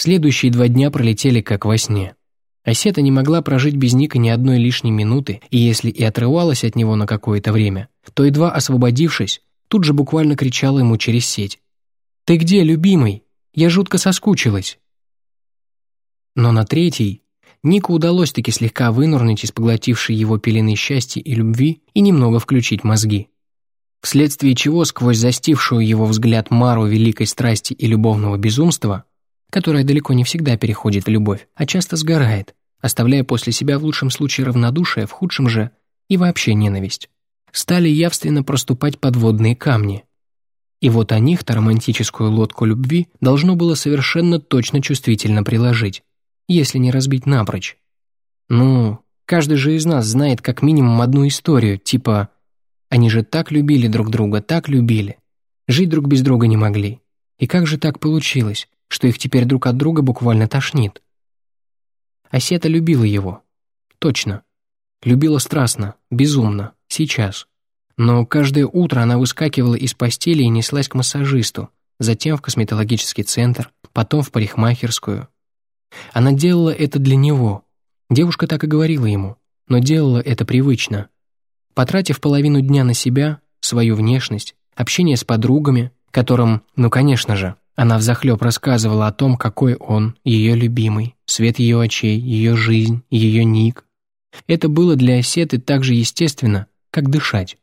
Следующие два дня пролетели как во сне. Осета не могла прожить без Ника ни одной лишней минуты, и если и отрывалась от него на какое-то время, то, едва освободившись, тут же буквально кричала ему через сеть. «Ты где, любимый? Я жутко соскучилась!» Но на третий Нику удалось таки слегка вынурнуть из поглотившей его пелены счастья и любви и немного включить мозги. Вследствие чего сквозь застившую его взгляд Мару великой страсти и любовного безумства, которая далеко не всегда переходит в любовь, а часто сгорает, оставляя после себя в лучшем случае равнодушие, в худшем же и вообще ненависть, стали явственно проступать подводные камни. И вот о них-то романтическую лодку любви должно было совершенно точно чувствительно приложить, если не разбить напрочь. Ну, каждый же из нас знает как минимум одну историю, типа «они же так любили друг друга, так любили, жить друг без друга не могли». И как же так получилось, что их теперь друг от друга буквально тошнит? Осета любила его. Точно. Любила страстно, безумно, сейчас. Но каждое утро она выскакивала из постели и неслась к массажисту, затем в косметологический центр, потом в парикмахерскую. Она делала это для него. Девушка так и говорила ему, но делала это привычно. Потратив половину дня на себя, свою внешность, общение с подругами, которым, ну конечно же, она взахлеб рассказывала о том, какой он, ее любимый, свет ее очей, ее жизнь, ее ник. Это было для Осеты так же естественно, как дышать.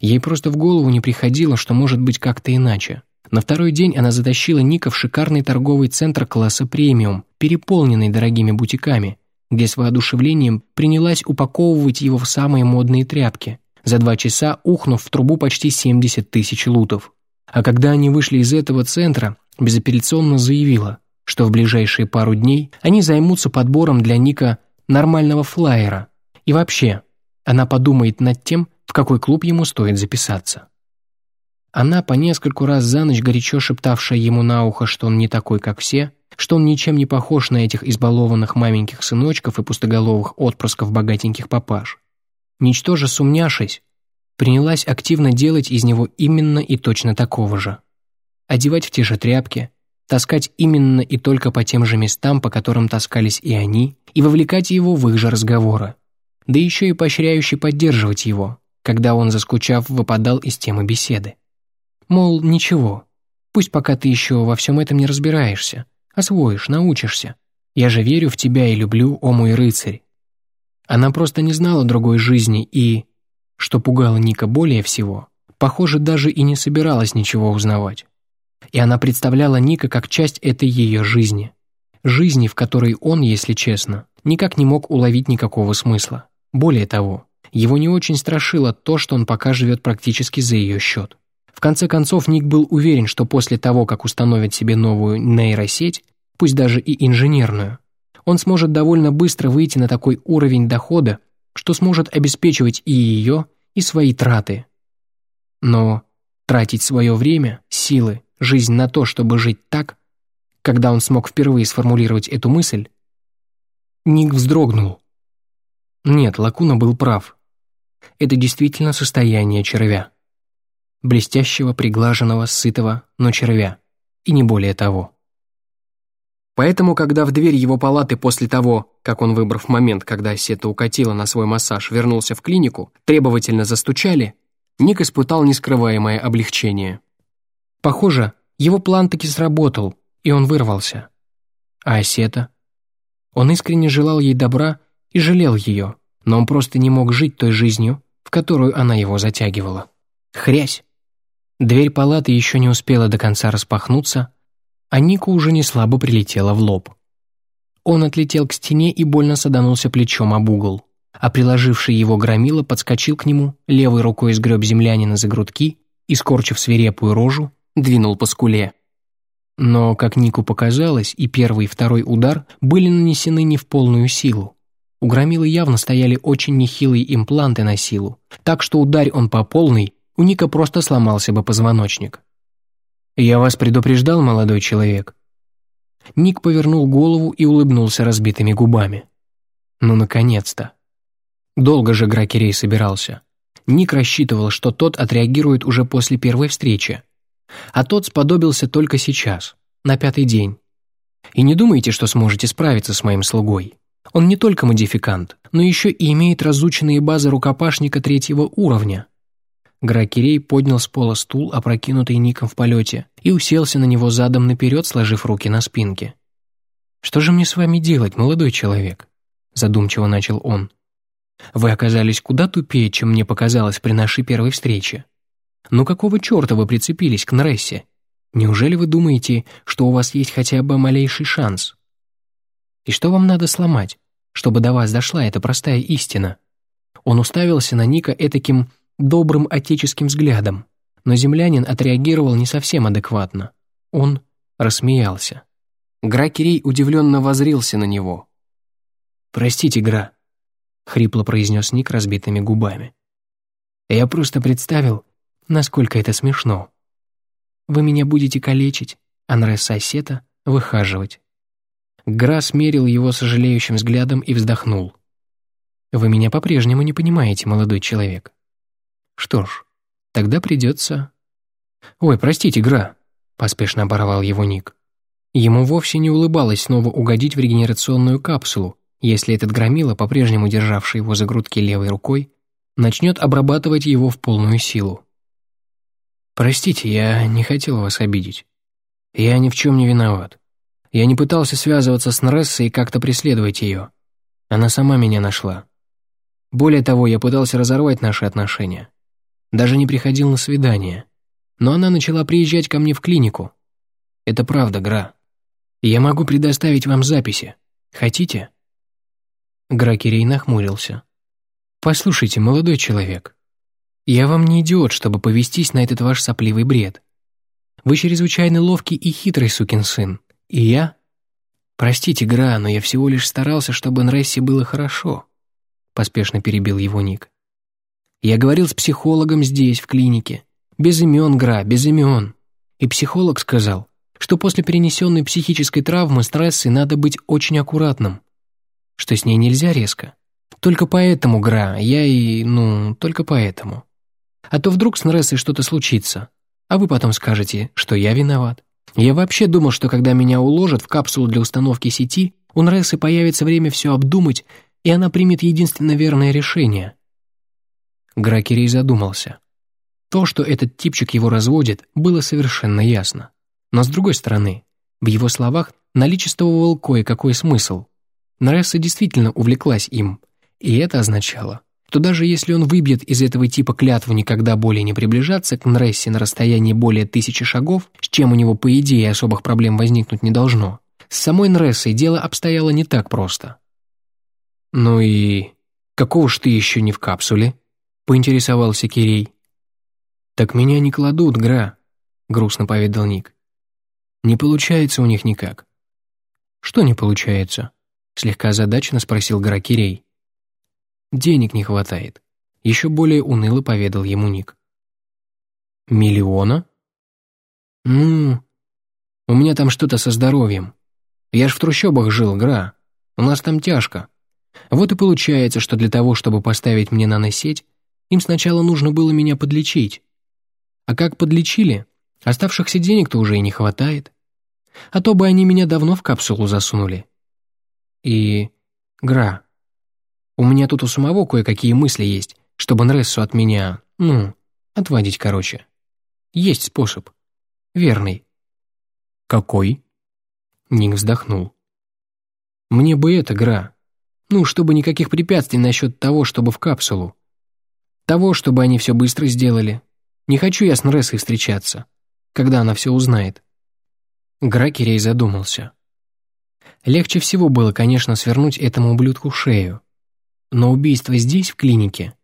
Ей просто в голову не приходило, что может быть как-то иначе. На второй день она затащила Ника в шикарный торговый центр класса премиум, переполненный дорогими бутиками, где с воодушевлением принялась упаковывать его в самые модные тряпки, за два часа ухнув в трубу почти 70 тысяч лутов. А когда они вышли из этого центра, безапелляционно заявила, что в ближайшие пару дней они займутся подбором для Ника нормального флайера. И вообще, она подумает над тем, в какой клуб ему стоит записаться. Она по нескольку раз за ночь горячо шептавшая ему на ухо, что он не такой, как все, что он ничем не похож на этих избалованных маменьких сыночков и пустоголовых отпрысков богатеньких папаш. Ничтоже сумняшись, принялась активно делать из него именно и точно такого же. Одевать в те же тряпки, таскать именно и только по тем же местам, по которым таскались и они, и вовлекать его в их же разговоры. Да еще и поощряюще поддерживать его, когда он, заскучав, выпадал из темы беседы. Мол, ничего, пусть пока ты еще во всем этом не разбираешься, освоишь, научишься. Я же верю в тебя и люблю, о мой рыцарь. Она просто не знала другой жизни и, что пугало Ника более всего, похоже, даже и не собиралась ничего узнавать. И она представляла Ника как часть этой ее жизни. Жизни, в которой он, если честно, никак не мог уловить никакого смысла. Более того, его не очень страшило то, что он пока живет практически за ее счет. В конце концов, Ник был уверен, что после того, как установит себе новую нейросеть, пусть даже и инженерную, он сможет довольно быстро выйти на такой уровень дохода, что сможет обеспечивать и ее, и свои траты. Но тратить свое время, силы, жизнь на то, чтобы жить так, когда он смог впервые сформулировать эту мысль, Ник вздрогнул. Нет, Лакуна был прав. Это действительно состояние червя. Блестящего, приглаженного, сытого, но червя. И не более того. Поэтому, когда в дверь его палаты после того, как он, выбрав момент, когда Сета укатила на свой массаж, вернулся в клинику, требовательно застучали, Ник испытал нескрываемое облегчение. Похоже, его план таки сработал, и он вырвался. А Осета? Он искренне желал ей добра и жалел ее, но он просто не мог жить той жизнью, в которую она его затягивала. Хрясь! Дверь палаты еще не успела до конца распахнуться, а Нику уже не слабо прилетела в лоб. Он отлетел к стене и больно саданулся плечом об угол, а приложивший его громила подскочил к нему, левой рукой сгреб землянина за грудки и, скорчив свирепую рожу, двинул по скуле. Но, как Нику показалось, и первый, и второй удар были нанесены не в полную силу. У громилы явно стояли очень нехилые импланты на силу, так что ударь он по полной, у Ника просто сломался бы позвоночник. «Я вас предупреждал, молодой человек?» Ник повернул голову и улыбнулся разбитыми губами. «Ну, наконец-то!» Долго же Гракерей собирался. Ник рассчитывал, что тот отреагирует уже после первой встречи. А тот сподобился только сейчас, на пятый день. И не думайте, что сможете справиться с моим слугой. Он не только модификант, но еще и имеет разученные базы рукопашника третьего уровня. Гракерей поднял с пола стул, опрокинутый Ником в полете, и уселся на него задом наперед, сложив руки на спинке. «Что же мне с вами делать, молодой человек?» задумчиво начал он. «Вы оказались куда тупее, чем мне показалось при нашей первой встрече. Ну какого черта вы прицепились к Нрессе? Неужели вы думаете, что у вас есть хотя бы малейший шанс? И что вам надо сломать, чтобы до вас дошла эта простая истина?» Он уставился на Ника этаким добрым отеческим взглядом, но землянин отреагировал не совсем адекватно. Он рассмеялся. Гракерей удивленно возрился на него. «Простите, Гра», — хрипло произнес Ник разбитыми губами. «Я просто представил, насколько это смешно. Вы меня будете калечить, а Нресса Сета выхаживать». Гра смерил его сожалеющим взглядом и вздохнул. «Вы меня по-прежнему не понимаете, молодой человек. Что ж, тогда придется...» «Ой, простите, Гра», — поспешно оборвал его Ник. Ему вовсе не улыбалось снова угодить в регенерационную капсулу, если этот громила, по-прежнему державший его за грудки левой рукой, начнет обрабатывать его в полную силу. «Простите, я не хотел вас обидеть. Я ни в чем не виноват. Я не пытался связываться с Нрессой и как-то преследовать ее. Она сама меня нашла. Более того, я пытался разорвать наши отношения. Даже не приходил на свидание. Но она начала приезжать ко мне в клинику. Это правда, Гра. Я могу предоставить вам записи. Хотите?» Гракерей нахмурился. «Послушайте, молодой человек, я вам не идиот, чтобы повестись на этот ваш сопливый бред. Вы чрезвычайно ловкий и хитрый сукин сын, и я... Простите, Гра, но я всего лишь старался, чтобы Нрессе было хорошо», поспешно перебил его Ник. «Я говорил с психологом здесь, в клинике. Без имен, Гра, без имен. И психолог сказал, что после перенесенной психической травмы стрессы надо быть очень аккуратным, что с ней нельзя резко. Только поэтому, Гра, я и... ну, только поэтому. А то вдруг с Нрессой что-то случится, а вы потом скажете, что я виноват. Я вообще думал, что когда меня уложат в капсулу для установки сети, у Нрессы появится время все обдумать, и она примет единственно верное решение. Гракерей задумался. То, что этот типчик его разводит, было совершенно ясно. Но с другой стороны, в его словах наличествовал кое-какой смысл. Наресса действительно увлеклась им, и это означало, что даже если он выбьет из этого типа клятву никогда более не приближаться к Нрессе на расстоянии более тысячи шагов, с чем у него, по идее, особых проблем возникнуть не должно, с самой Нрессой дело обстояло не так просто. «Ну и какого ж ты еще не в капсуле?» — поинтересовался Кирей. «Так меня не кладут, Гра», — грустно поведал Ник. Не получается у них никак. Что не получается? Слегка озадаченно спросил Гаракирей. Денег не хватает. Еще более уныло поведал ему Ник. Миллиона? Ну, у меня там что-то со здоровьем. Я ж в трущобах жил, Гра. У нас там тяжко. Вот и получается, что для того, чтобы поставить мне наносеть, им сначала нужно было меня подлечить. А как подлечили, Оставшихся денег-то уже и не хватает. А то бы они меня давно в капсулу засунули. И... Гра. У меня тут у самого кое-какие мысли есть, чтобы Нрессу от меня, ну, отводить короче. Есть способ. Верный. Какой? Ник вздохнул. Мне бы это, Гра. Ну, чтобы никаких препятствий насчет того, чтобы в капсулу. Того, чтобы они все быстро сделали. Не хочу я с Нрессой встречаться когда она все узнает. Гракерей задумался. Легче всего было, конечно, свернуть этому ублюдку шею. Но убийство здесь, в клинике,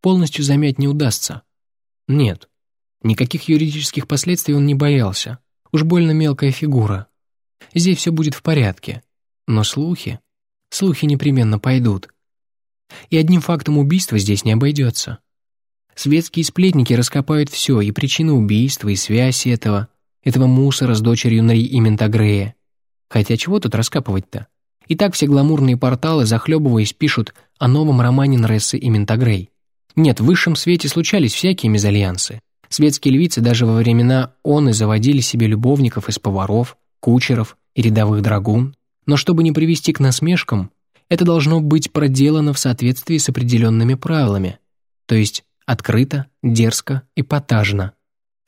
полностью замять не удастся. Нет, никаких юридических последствий он не боялся. Уж больно мелкая фигура. Здесь все будет в порядке. Но слухи... Слухи непременно пойдут. И одним фактом убийства здесь не обойдется. Светские сплетники раскопают все, и причины убийства, и связь этого, этого мусора с дочерью Нари и Ментагрея. Хотя чего тут раскапывать-то? И так все гламурные порталы, захлебываясь, пишут о новом романе Нрессы и Ментагрей. Нет, в высшем свете случались всякие мезальянсы. Светские львицы даже во времена он и заводили себе любовников из поваров, кучеров и рядовых драгун, но чтобы не привести к насмешкам, это должно быть проделано в соответствии с определенными правилами, то есть открыто, дерзко, эпатажно.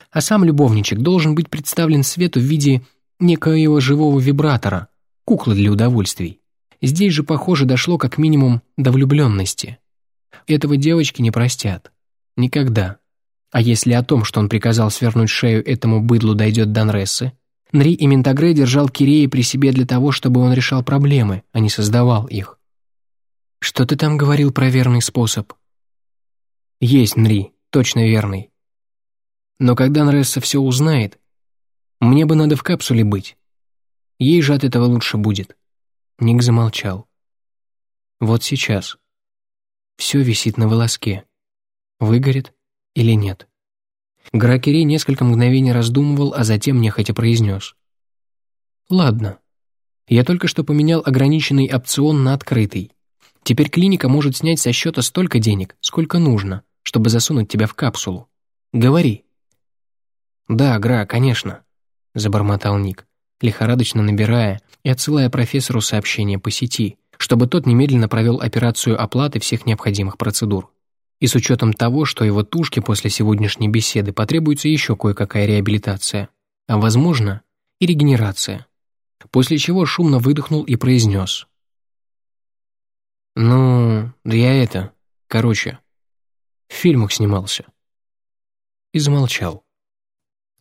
А сам любовничек должен быть представлен свету в виде некоего живого вибратора, куклы для удовольствий. Здесь же, похоже, дошло как минимум до влюбленности. Этого девочки не простят. Никогда. А если о том, что он приказал свернуть шею этому быдлу, дойдет Данрессы, Нри и Ментагре держал Кирея при себе для того, чтобы он решал проблемы, а не создавал их. «Что ты там говорил про верный способ?» «Есть, Нри, точно верный. Но когда Нресса все узнает, мне бы надо в капсуле быть. Ей же от этого лучше будет». Ник замолчал. «Вот сейчас. Все висит на волоске. Выгорит или нет?» Гракерей несколько мгновений раздумывал, а затем нехотя произнес. «Ладно. Я только что поменял ограниченный опцион на открытый. Теперь клиника может снять со счета столько денег, сколько нужно, чтобы засунуть тебя в капсулу. Говори». «Да, Гра, конечно», — забормотал Ник, лихорадочно набирая и отсылая профессору сообщение по сети, чтобы тот немедленно провел операцию оплаты всех необходимых процедур. И с учетом того, что его тушке после сегодняшней беседы потребуется еще кое-какая реабилитация, а, возможно, и регенерация. После чего шумно выдохнул и произнес. «Ну, я это, короче, в фильмах снимался». И замолчал.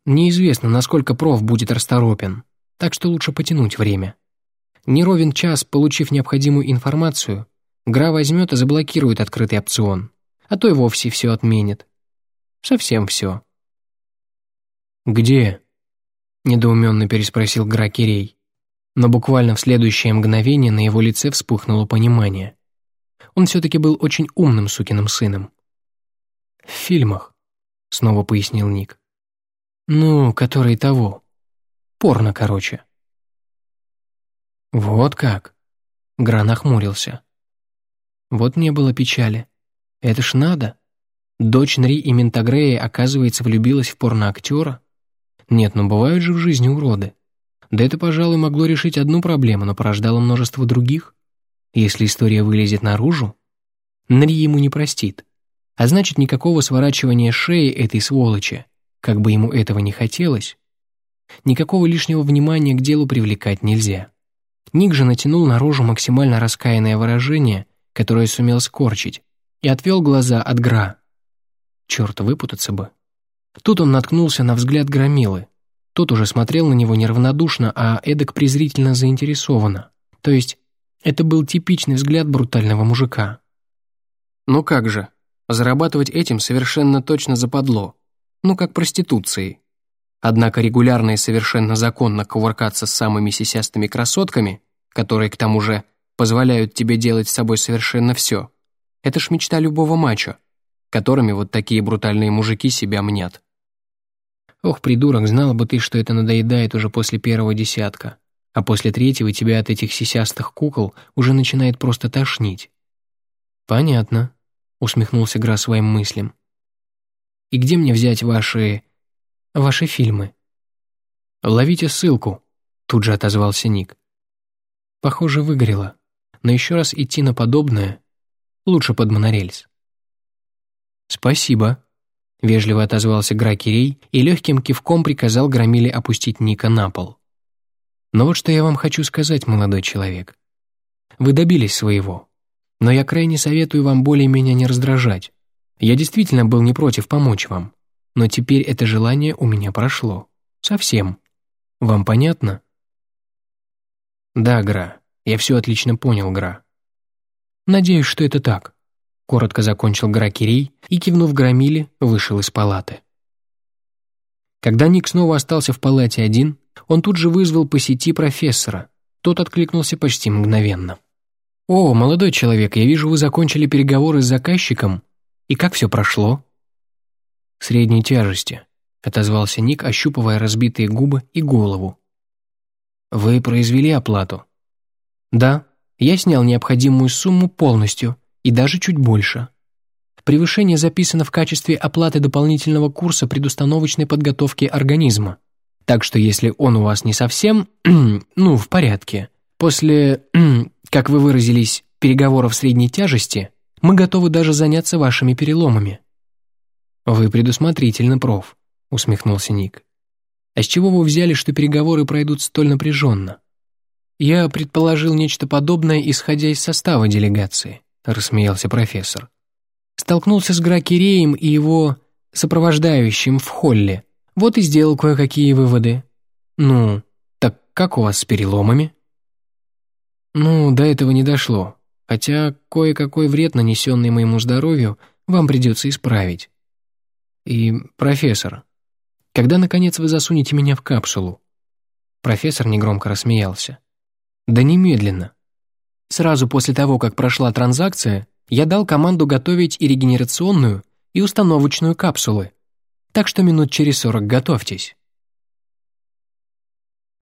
Неизвестно, насколько проф будет расторопен, так что лучше потянуть время. Не ровен час, получив необходимую информацию, Гра возьмет и заблокирует открытый опцион а то и вовсе все отменит. Совсем все. «Где?» — недоуменно переспросил Гракерей. Но буквально в следующее мгновение на его лице вспыхнуло понимание. Он все-таки был очень умным сукиным сыном. «В фильмах», — снова пояснил Ник. «Ну, которые того. Порно, короче». «Вот как?» — Гра нахмурился. Вот не было печали. Это ж надо. Дочь Нри и Ментагрея, оказывается, влюбилась в порноактера? Нет, ну бывают же в жизни уроды. Да это, пожалуй, могло решить одну проблему, но порождало множество других. Если история вылезет наружу, Нри ему не простит. А значит, никакого сворачивания шеи этой сволочи, как бы ему этого не хотелось, никакого лишнего внимания к делу привлекать нельзя. Ник же натянул наружу максимально раскаянное выражение, которое сумел скорчить, и отвел глаза от Гра. Черт, выпутаться бы. Тут он наткнулся на взгляд Громилы. Тот уже смотрел на него неравнодушно, а эдак презрительно заинтересованно. То есть, это был типичный взгляд брутального мужика. Ну как же, зарабатывать этим совершенно точно западло. Ну как проституцией. Однако регулярно и совершенно законно кувыркаться с самыми сисястыми красотками, которые, к тому же, позволяют тебе делать с собой совершенно все, это ж мечта любого мачо, которыми вот такие брутальные мужики себя мнят. Ох, придурок, знал бы ты, что это надоедает уже после первого десятка, а после третьего тебя от этих сисястых кукол уже начинает просто тошнить. Понятно, усмехнулся Гра своим мыслям. И где мне взять ваши... ваши фильмы? Ловите ссылку, тут же отозвался Ник. Похоже, выгорело. Но еще раз идти на подобное Лучше под монорельс». «Спасибо», — вежливо отозвался Гракерей и легким кивком приказал Громиле опустить Ника на пол. «Но вот что я вам хочу сказать, молодой человек. Вы добились своего, но я крайне советую вам более меня не раздражать. Я действительно был не против помочь вам, но теперь это желание у меня прошло. Совсем. Вам понятно?» «Да, Гра, я все отлично понял, Гра. «Надеюсь, что это так», — коротко закончил Гракерей и, кивнув Громиле, вышел из палаты. Когда Ник снова остался в палате один, он тут же вызвал по сети профессора. Тот откликнулся почти мгновенно. «О, молодой человек, я вижу, вы закончили переговоры с заказчиком. И как все прошло?» «Средней тяжести», — отозвался Ник, ощупывая разбитые губы и голову. «Вы произвели оплату?» «Да», я снял необходимую сумму полностью и даже чуть больше. Превышение записано в качестве оплаты дополнительного курса предустановочной подготовки организма. Так что если он у вас не совсем, ну, в порядке, после, как вы выразились, переговоров средней тяжести, мы готовы даже заняться вашими переломами». «Вы предусмотрительны, проф», — усмехнулся Ник. «А с чего вы взяли, что переговоры пройдут столь напряженно?» «Я предположил нечто подобное, исходя из состава делегации», — рассмеялся профессор. «Столкнулся с Гракиреем и его сопровождающим в холле. Вот и сделал кое-какие выводы. Ну, так как у вас с переломами?» «Ну, до этого не дошло хотя кое-какой вред, нанесенный моему здоровью, вам придется исправить. И, профессор, когда, наконец, вы засунете меня в капсулу?» Профессор негромко рассмеялся. «Да немедленно. Сразу после того, как прошла транзакция, я дал команду готовить и регенерационную, и установочную капсулы. Так что минут через сорок готовьтесь».